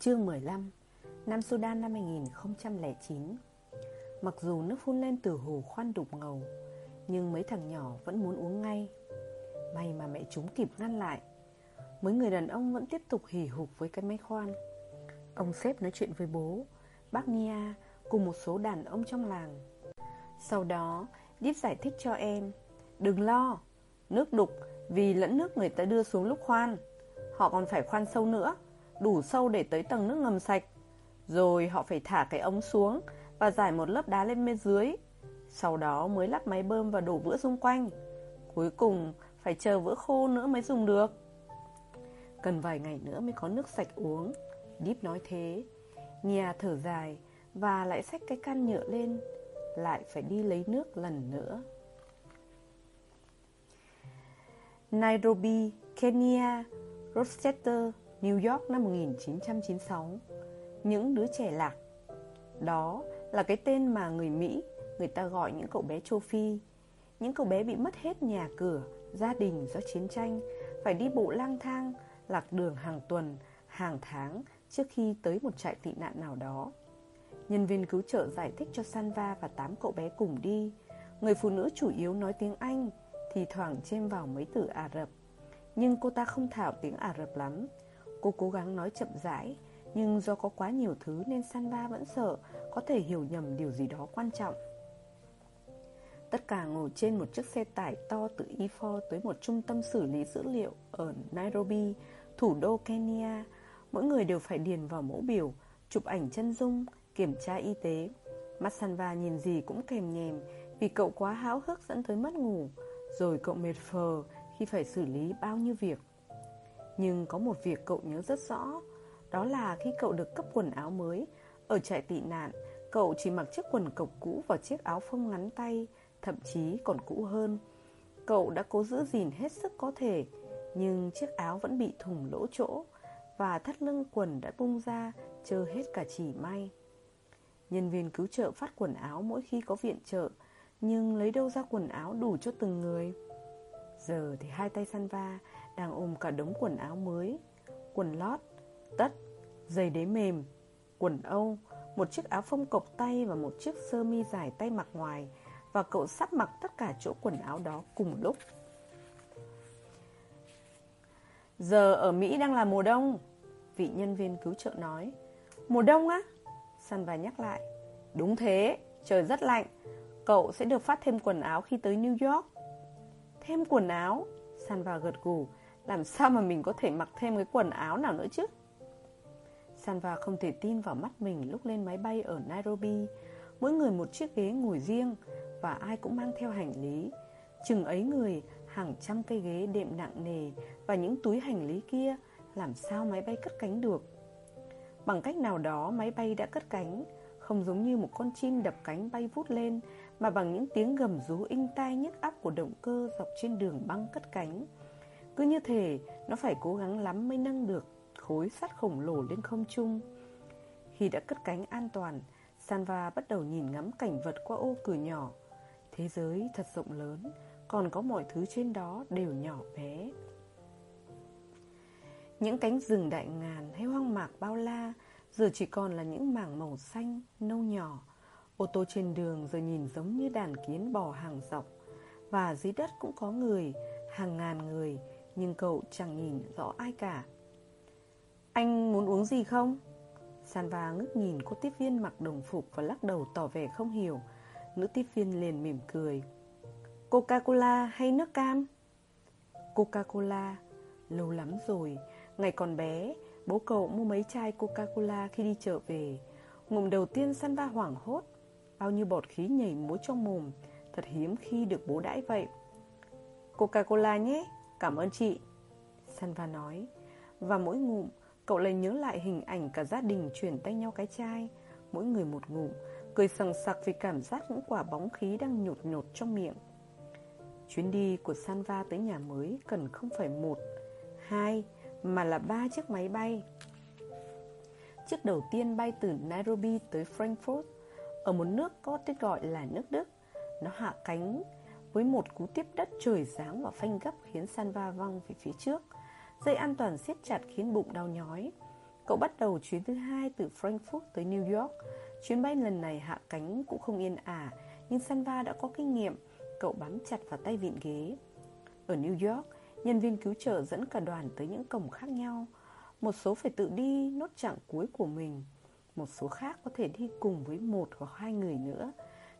Chương 15 Nam Sudan năm 2009 Mặc dù nước phun lên từ hồ khoan đục ngầu, Nhưng mấy thằng nhỏ vẫn muốn uống ngay. May mà mẹ chúng kịp ngăn lại, Mấy người đàn ông vẫn tiếp tục hì hục với cái máy khoan. Ông sếp nói chuyện với bố, Bác Nia cùng một số đàn ông trong làng. Sau đó Điếp giải thích cho em, Đừng lo, Nước đục vì lẫn nước người ta đưa xuống lúc khoan, Họ còn phải khoan sâu nữa. Đủ sâu để tới tầng nước ngầm sạch. Rồi họ phải thả cái ống xuống Và giải một lớp đá lên bên dưới. Sau đó mới lắp máy bơm và đổ vữa xung quanh. Cuối cùng phải chờ vữa khô nữa mới dùng được. Cần vài ngày nữa mới có nước sạch uống. Deep nói thế. Nhà thở dài Và lại xách cái can nhựa lên. Lại phải đi lấy nước lần nữa. Nairobi, Kenya, Rochester, New York năm 1996 Những đứa trẻ lạc. Đó là cái tên mà người Mỹ Người ta gọi những cậu bé châu Phi. Những cậu bé bị mất hết nhà cửa Gia đình do chiến tranh Phải đi bộ lang thang Lạc đường hàng tuần, hàng tháng Trước khi tới một trại tị nạn nào đó. Nhân viên cứu trợ giải thích cho Sanva và tám cậu bé cùng đi. Người phụ nữ chủ yếu nói tiếng Anh Thì thoảng chêm vào mấy từ Ả Rập. Nhưng cô ta không thảo tiếng Ả Rập lắm. Cô cố gắng nói chậm rãi Nhưng do có quá nhiều thứ nên Sanva vẫn sợ Có thể hiểu nhầm điều gì đó quan trọng Tất cả ngồi trên một chiếc xe tải to từ e Ifo tới một trung tâm xử lý dữ liệu ở Nairobi, thủ đô Kenya. Mỗi người đều phải điền vào mẫu biểu, chụp ảnh chân dung, kiểm tra y tế. Mắt Sanva nhìn gì cũng kèm nhèm vì cậu quá háo hức dẫn tới mất ngủ. Rồi cậu mệt phờ khi phải xử lý bao nhiêu việc. Nhưng có một việc cậu nhớ rất rõ, Đó là khi cậu được cấp quần áo mới Ở trại tị nạn, Cậu chỉ mặc chiếc quần cộc cũ và chiếc áo phông ngắn tay, Thậm chí còn cũ hơn. Cậu đã cố giữ gìn hết sức có thể, Nhưng chiếc áo vẫn bị thủng lỗ chỗ Và thắt lưng quần đã bung ra Chơ hết cả chỉ may. Nhân viên cứu trợ phát quần áo mỗi khi có viện trợ, Nhưng lấy đâu ra quần áo đủ cho từng người? Giờ thì hai tay Sanva đang ôm cả đống quần áo mới Quần lót, tất, giày đế mềm, quần âu Một chiếc áo phông cộc tay và một chiếc sơ mi dài tay mặc ngoài Và cậu sắp mặc tất cả chỗ quần áo đó cùng lúc. Giờ ở Mỹ đang là mùa đông Vị nhân viên cứu trợ nói. Mùa đông á? Sanva nhắc lại. Đúng thế, trời rất lạnh Cậu sẽ được phát thêm quần áo khi tới New York. Thêm quần áo. Sanva gật gù làm sao mà mình có thể mặc thêm cái quần áo nào nữa chứ? Sanva không thể tin vào mắt mình lúc lên máy bay ở Nairobi. Mỗi người một chiếc ghế ngồi riêng Và ai cũng mang theo hành lý. Chừng ấy người, hàng trăm cây ghế đệm nặng nề Và những túi hành lý kia Làm sao máy bay cất cánh được? Bằng cách nào đó máy bay đã cất cánh Không giống như một con chim đập cánh bay vút lên mà bằng những tiếng gầm rú inh tai nhức áp của động cơ dọc trên đường băng cất cánh cứ như thể nó phải cố gắng lắm mới nâng được khối sắt khổng lồ lên không trung. Khi đã cất cánh an toàn, Sanva bắt đầu nhìn ngắm cảnh vật qua ô cửa nhỏ. Thế giới thật rộng lớn, còn có mọi thứ trên đó đều nhỏ bé. Những cánh rừng đại ngàn hay hoang mạc bao la giờ chỉ còn là những mảng màu xanh, nâu nhỏ. Ô tô trên đường giờ nhìn giống như đàn kiến bò hàng dọc. Và dưới đất cũng có người, hàng ngàn người, nhưng cậu chẳng nhìn rõ ai cả Anh muốn uống gì không? Sanva ngước nhìn cô tiếp viên mặc đồng phục và lắc đầu tỏ vẻ không hiểu Nữ tiếp viên liền mỉm cười Coca-Cola hay nước cam? Coca-Cola Lâu lắm rồi Ngày còn bé Bố cậu mua mấy chai Coca-Cola khi đi chợ về Ngụm đầu tiên Sanva hoảng hốt Bao nhiêu bọt khí nhảy múa trong mồm Thật hiếm khi được bố đãi vậy. Coca-Cola nhé Cảm ơn chị. Sanva nói Và mỗi ngụm Cậu lại nhớ lại hình ảnh cả gia đình chuyển tay nhau cái chai. Mỗi người một ngụm Cười sằng sặc vì cảm giác những quả bóng khí đang nhột nhột trong miệng. Chuyến đi của Sanva tới nhà mới cần không phải một, hai Mà là ba chiếc máy bay. Chiếc đầu tiên bay từ Nairobi tới Frankfurt. Ở một nước có tên gọi là nước Đức. Nó hạ cánh với một cú tiếp đất trời giáng và phanh gấp khiến Sanva văng về phía trước. Dây an toàn siết chặt khiến bụng đau nhói. Cậu bắt đầu chuyến thứ hai từ Frankfurt tới New York. Chuyến bay lần này hạ cánh cũng không yên ả, Nhưng Sanva đã có kinh nghiệm. Cậu bám chặt vào tay vịn ghế. Ở New York, Nhân viên cứu trợ dẫn cả đoàn tới những cổng khác nhau. Một số phải tự đi, nốt chặng cuối của mình. Một số khác có thể đi cùng với một hoặc hai người nữa.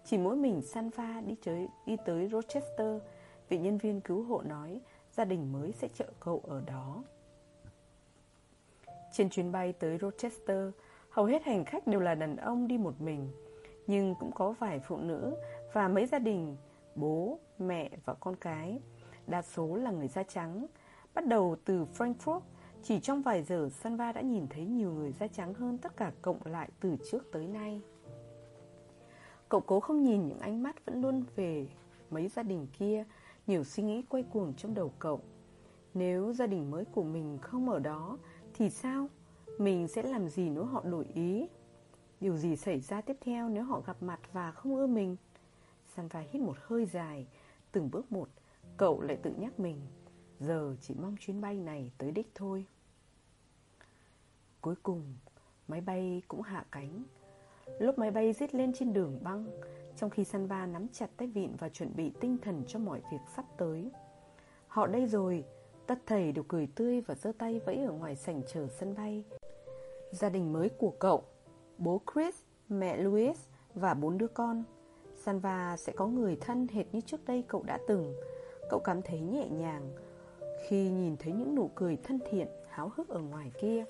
Chỉ mỗi mình Sanva đi, tới, đi tới Rochester Vị nhân viên cứu hộ nói Gia đình mới sẽ trợ cậu ở đó. Trên chuyến bay tới Rochester Hầu hết hành khách đều là đàn ông đi một mình Nhưng cũng có vài phụ nữ Và mấy gia đình Bố, mẹ và con cái. Đa số là người da trắng Bắt đầu từ Frankfurt chỉ trong vài giờ Sanva đã nhìn thấy nhiều người da trắng hơn tất cả cộng lại từ trước tới nay Cậu cố không nhìn những ánh mắt vẫn luôn về mấy gia đình kia, Nhiều suy nghĩ quay cuồng trong đầu cậu Nếu gia đình mới của mình không ở đó, Thì sao? Mình sẽ làm gì nếu họ đổi ý? Điều gì xảy ra tiếp theo nếu họ gặp mặt và không ưa mình? Sanva hít một hơi dài Từng bước một, Cậu lại tự nhắc mình Giờ chỉ mong chuyến bay này tới đích thôi. Cuối cùng Máy bay cũng hạ cánh. Lúc máy bay rít lên trên đường băng Trong khi Sanva nắm chặt tay vịn Và chuẩn bị tinh thần cho mọi việc sắp tới. Họ đây rồi Tất thầy đều cười tươi và giơ tay vẫy ở ngoài sảnh chờ sân bay. Gia đình mới của cậu Bố Chris, mẹ Louis và bốn đứa con. Sanva sẽ có người thân hệt như trước đây cậu đã từng. Cậu cảm thấy nhẹ nhàng khi nhìn thấy những nụ cười thân thiện, Háo hức ở ngoài kia.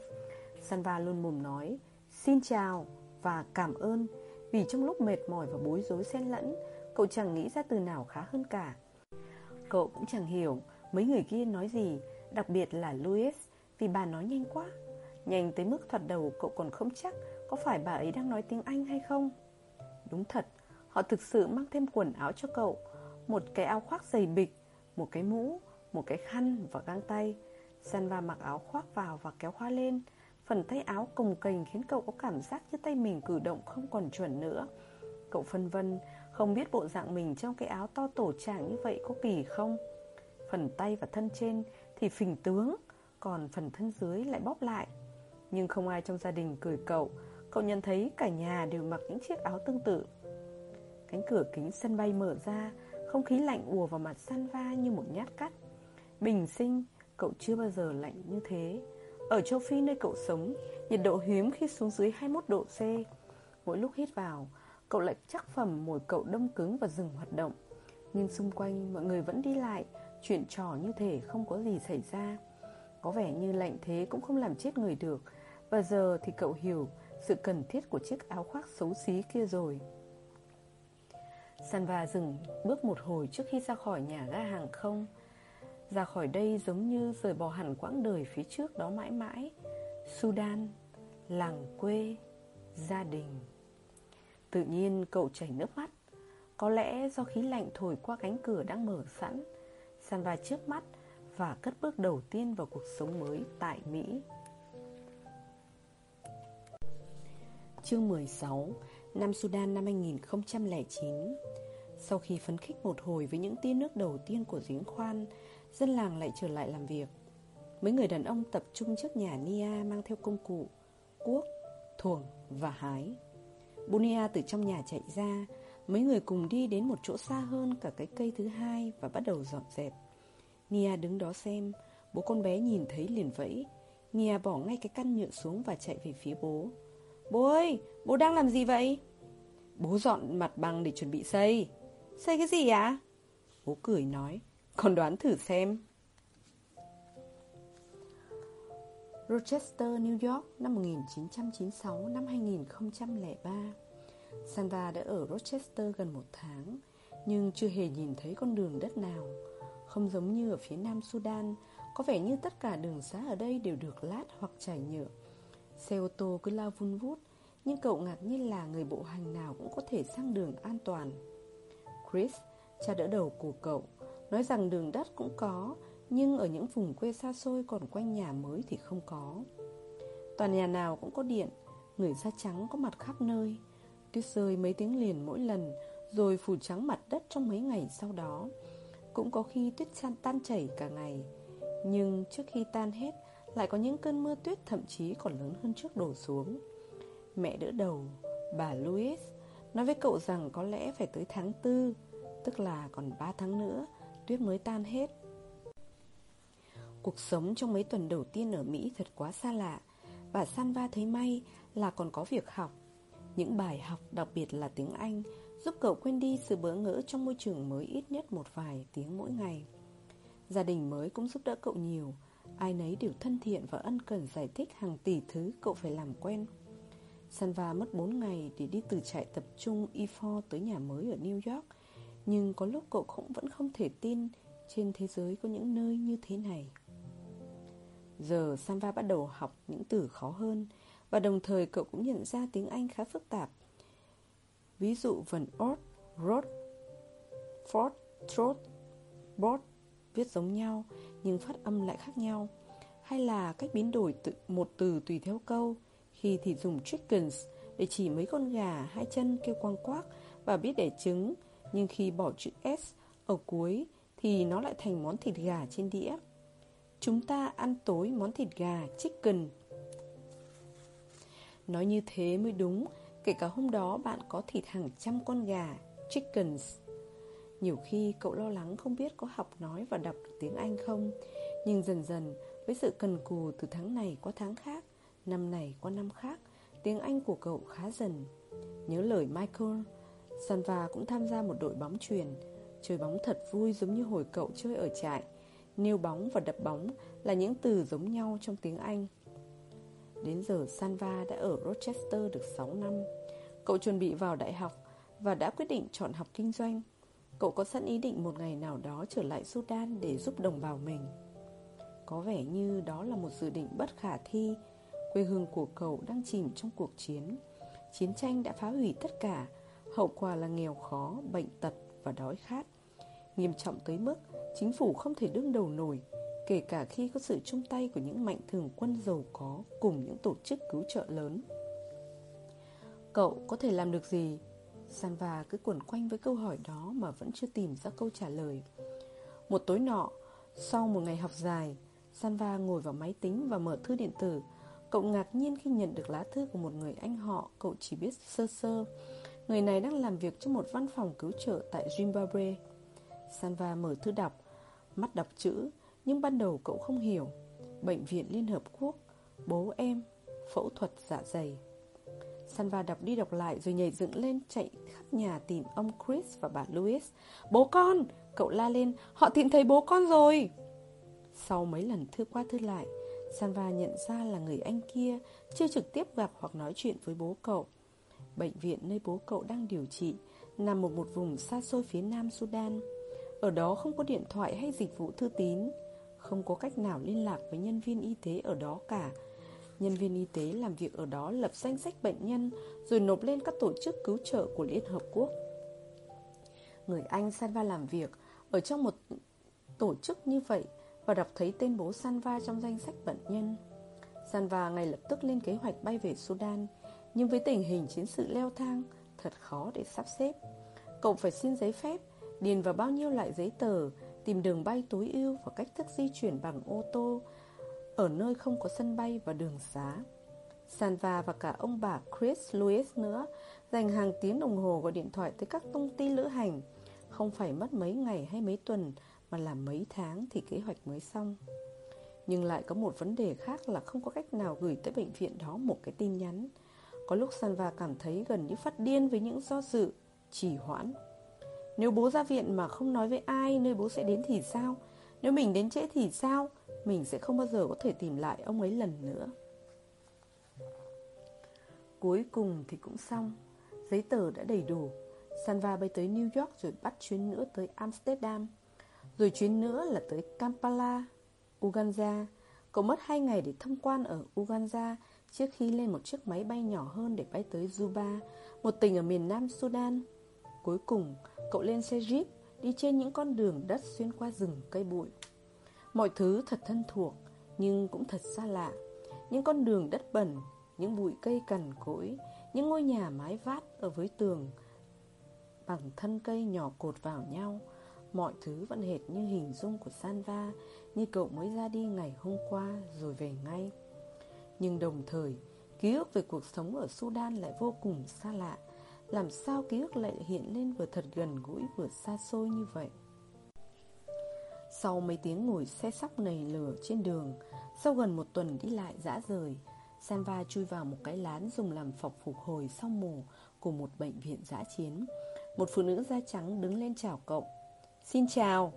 Sanva luôn mồm nói, Xin chào và cảm ơn, Vì trong lúc mệt mỏi và bối rối xen lẫn, Cậu chẳng nghĩ ra từ nào khá hơn cả. Cậu cũng chẳng hiểu Mấy người kia nói gì, Đặc biệt là Louis, Vì bà nói nhanh quá. Nhanh tới mức thoạt đầu cậu còn không chắc Có phải bà ấy đang nói tiếng Anh hay không. Đúng thật, Họ thực sự mang thêm quần áo cho cậu, Một cái áo khoác dày bịch, Một cái mũ một cái khăn và găng tay. Sanva mặc áo khoác vào và kéo hoa lên. Phần tay áo cồng kềnh khiến cậu có cảm giác như tay mình cử động không còn chuẩn nữa. Cậu phân vân, Không biết bộ dạng mình trong cái áo to tổ tràng như vậy có kỳ không? Phần tay và thân trên thì phình tướng, Còn phần thân dưới lại bóp lại. Nhưng không ai trong gia đình cười cậu. Cậu nhận thấy cả nhà đều mặc những chiếc áo tương tự. Cánh cửa kính sân bay mở ra, Không khí lạnh ùa vào mặt Sanva như một nhát cắt. Bình sinh, cậu chưa bao giờ lạnh như thế. Ở châu Phi nơi cậu sống Nhiệt độ hiếm khi xuống dưới 21 độ C. Mỗi lúc hít vào Cậu lại chắc phẩm mồi cậu đông cứng và dừng hoạt động. Nhưng xung quanh mọi người vẫn đi lại Chuyện trò như thể không có gì xảy ra. Có vẻ như lạnh thế cũng không làm chết người được. Và giờ thì cậu hiểu Sự cần thiết của chiếc áo khoác xấu xí kia rồi. Sanva dừng bước một hồi trước khi ra khỏi nhà ga hàng không. Ra khỏi đây giống như rời bỏ hẳn quãng đời phía trước đó mãi mãi. Sudan, làng quê, gia đình. Tự nhiên cậu chảy nước mắt. Có lẽ do khí lạnh thổi qua cánh cửa đang mở sẵn sàn vai trước mắt và cất bước đầu tiên vào cuộc sống mới tại Mỹ. Chương 16 Nam Sudan năm 2009 Sau khi phấn khích một hồi với những tia nước đầu tiên của giếng khoan Dân làng lại trở lại làm việc Mấy người đàn ông tập trung trước nhà Nia mang theo công cụ Cuốc, thuồng và hái Bunia từ trong nhà chạy ra Mấy người cùng đi đến một chỗ xa hơn cả cái cây thứ hai Và bắt đầu dọn dẹp Nia đứng đó xem Bố con bé nhìn thấy liền vẫy Nia bỏ ngay cái căn nhựa xuống và chạy về phía bố Bố ơi, bố đang làm gì vậy? Bố dọn mặt bằng để chuẩn bị xây Xây cái gì ạ? À? Bố cười nói con đoán thử xem. Rochester, New York năm 1996 năm 2003 Sandra đã ở Rochester gần một tháng Nhưng chưa hề nhìn thấy con đường đất nào. Không giống như ở phía nam Sudan Có vẻ như tất cả đường xá ở đây đều được lát hoặc trải nhựa. Xe ô tô cứ lao vun vút Nhưng cậu ngạc nhiên là người bộ hành nào cũng có thể sang đường an toàn. Chris, cha đỡ đầu của cậu Nói rằng đường đất cũng có Nhưng ở những vùng quê xa xôi còn quanh nhà mới thì không có. Toàn nhà nào cũng có điện Người da trắng có mặt khắp nơi. Tuyết rơi mấy tiếng liền mỗi lần Rồi phủ trắng mặt đất trong mấy ngày sau đó. Cũng có khi tuyết tan chảy cả ngày Nhưng trước khi tan hết Lại có những cơn mưa tuyết thậm chí còn lớn hơn trước đổ xuống. Mẹ đỡ đầu, bà Louis Nói với cậu rằng có lẽ phải tới tháng tư Tức là còn 3 tháng nữa Tuyết mới tan hết. Cuộc sống trong mấy tuần đầu tiên ở Mỹ thật quá xa lạ. Bà Sanva thấy may là còn có việc học. Những bài học, đặc biệt là tiếng Anh, Giúp cậu quên đi sự bỡ ngỡ trong môi trường mới ít nhất một vài tiếng mỗi ngày. Gia đình mới cũng giúp đỡ cậu nhiều. Ai nấy đều thân thiện và ân cần giải thích hàng tỷ thứ cậu phải làm quen. Sanva mất 4 ngày để đi từ trại tập trung E4 tới nhà mới ở New York. Nhưng có lúc cậu cũng vẫn không thể tin Trên thế giới có những nơi như thế này. Giờ Sanva bắt đầu học những từ khó hơn Và đồng thời cậu cũng nhận ra tiếng Anh khá phức tạp. Ví dụ vần ort, rot, fort, trot, bot Viết giống nhau nhưng phát âm lại khác nhau. Hay là cách biến đổi từ một từ tùy theo câu Khi thì dùng chickens để chỉ mấy con gà hai chân kêu quang quác và biết đẻ trứng. Nhưng khi bỏ chữ S ở cuối thì nó lại thành món thịt gà trên đĩa. Chúng ta ăn tối món thịt gà, chicken. Nói như thế mới đúng, Kể cả hôm đó bạn có thịt hàng trăm con gà, Chickens. Nhiều khi cậu lo lắng không biết có học nói và đọc được tiếng Anh không, Nhưng dần dần, với sự cần cù từ tháng này qua tháng khác, Năm này qua năm khác, Tiếng Anh của cậu khá dần. Nhớ lời Michael Sanva cũng tham gia một đội bóng truyền. Chơi bóng thật vui giống như hồi cậu chơi ở trại. Nêu bóng và đập bóng là những từ giống nhau trong tiếng Anh. Đến giờ Sanva đã ở Rochester được 6 năm. Cậu chuẩn bị vào đại học và đã quyết định chọn học kinh doanh. Cậu có sẵn ý định một ngày nào đó trở lại Sudan để giúp đồng bào mình. Có vẻ như đó là một dự định bất khả thi. Quê hương của cậu đang chìm trong cuộc chiến. Chiến tranh đã phá hủy tất cả Hậu quả là nghèo khó, bệnh tật và đói khát. Nghiêm trọng tới mức chính phủ không thể đương đầu nổi Kể cả khi có sự chung tay của những mạnh thường quân giàu có Cùng những tổ chức cứu trợ lớn. Cậu có thể làm được gì? Sanva cứ quẩn quanh với câu hỏi đó mà vẫn chưa tìm ra câu trả lời. Một tối nọ, sau một ngày học dài Sanva ngồi vào máy tính và mở thư điện tử. Cậu ngạc nhiên khi nhận được lá thư của một người anh họ Cậu chỉ biết sơ sơ. Người này đang làm việc trong một văn phòng cứu trợ tại Zimbabwe. Sanva mở thư đọc, Mắt đọc chữ, Nhưng ban đầu cậu không hiểu. Bệnh viện Liên Hợp Quốc, Bố em, Phẫu thuật dạ dày. Sanva đọc đi đọc lại rồi nhảy dựng lên chạy khắp nhà tìm ông Chris và bà Louis. Bố con! Cậu la lên. Họ tìm thấy bố con rồi! Sau mấy lần thư qua thư lại, Sanva nhận ra là người anh kia Chưa trực tiếp gặp hoặc nói chuyện với bố cậu. Bệnh viện nơi bố cậu đang điều trị, Nằm ở một vùng xa xôi phía nam Sudan. Ở đó không có điện thoại hay dịch vụ thư tín, Không có cách nào liên lạc với nhân viên y tế ở đó cả. Nhân viên y tế làm việc ở đó lập danh sách bệnh nhân, Rồi nộp lên các tổ chức cứu trợ của Liên Hợp Quốc. Người Anh Sanva làm việc Ở trong một tổ chức như vậy Và đọc thấy tên bố Sanva trong danh sách bệnh nhân. Sanva ngay lập tức lên kế hoạch bay về Sudan nhưng với tình hình chiến sự leo thang, Thật khó để sắp xếp Cậu phải xin giấy phép, Điền vào bao nhiêu loại giấy tờ, Tìm đường bay tối ưu và cách thức di chuyển bằng ô tô ở nơi không có sân bay và đường xá. Sanva và cả ông bà Chris Lewis nữa dành hàng tiếng đồng hồ gọi điện thoại tới các công ty lữ hành. Không phải mất mấy ngày hay mấy tuần, mà là mấy tháng thì kế hoạch mới xong. Nhưng lại có một vấn đề khác là không có cách nào gửi tới bệnh viện đó một cái tin nhắn. Có lúc Sanva cảm thấy gần như phát điên với những do dự, trì hoãn. Nếu bố ra viện mà không nói với ai nơi bố sẽ đến thì sao? Nếu mình đến trễ thì sao? Mình sẽ không bao giờ có thể tìm lại ông ấy lần nữa Cuối cùng thì cũng xong Giấy tờ đã đầy đủ Sanva bay tới New York rồi bắt chuyến nữa tới Amsterdam Rồi chuyến nữa là tới Kampala, Uganda Cậu mất 2 ngày để tham quan ở Uganda Trước khi lên một chiếc máy bay nhỏ hơn để bay tới Juba, Một tỉnh ở miền nam Sudan, Cuối cùng cậu lên xe Jeep Đi trên những con đường đất xuyên qua rừng cây bụi. Mọi thứ thật thân thuộc, Nhưng cũng thật xa lạ. Những con đường đất bẩn, Những bụi cây cằn cỗi, Những ngôi nhà mái vát ở với tường Bằng thân cây nhỏ cột vào nhau, Mọi thứ vẫn hệt như hình dung của Sanva Như cậu mới ra đi ngày hôm qua rồi về ngay. Nhưng đồng thời Ký ức về cuộc sống ở Sudan lại vô cùng xa lạ Làm sao ký ức lại hiện lên vừa thật gần gũi vừa xa xôi như vậy Sau mấy tiếng ngồi xe sóc nầy lửa trên đường Sau gần một tuần đi lại dã rời Sanva chui vào một cái lán dùng làm phòng phục hồi sau mổ của một bệnh viện giã chiến. Một phụ nữ da trắng đứng lên chào cậu. Xin chào,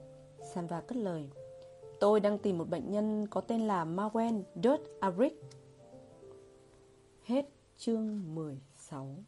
Sanva cất lời. Tôi đang tìm một bệnh nhân có tên là Mawen Dut Abrick. Hết chương 16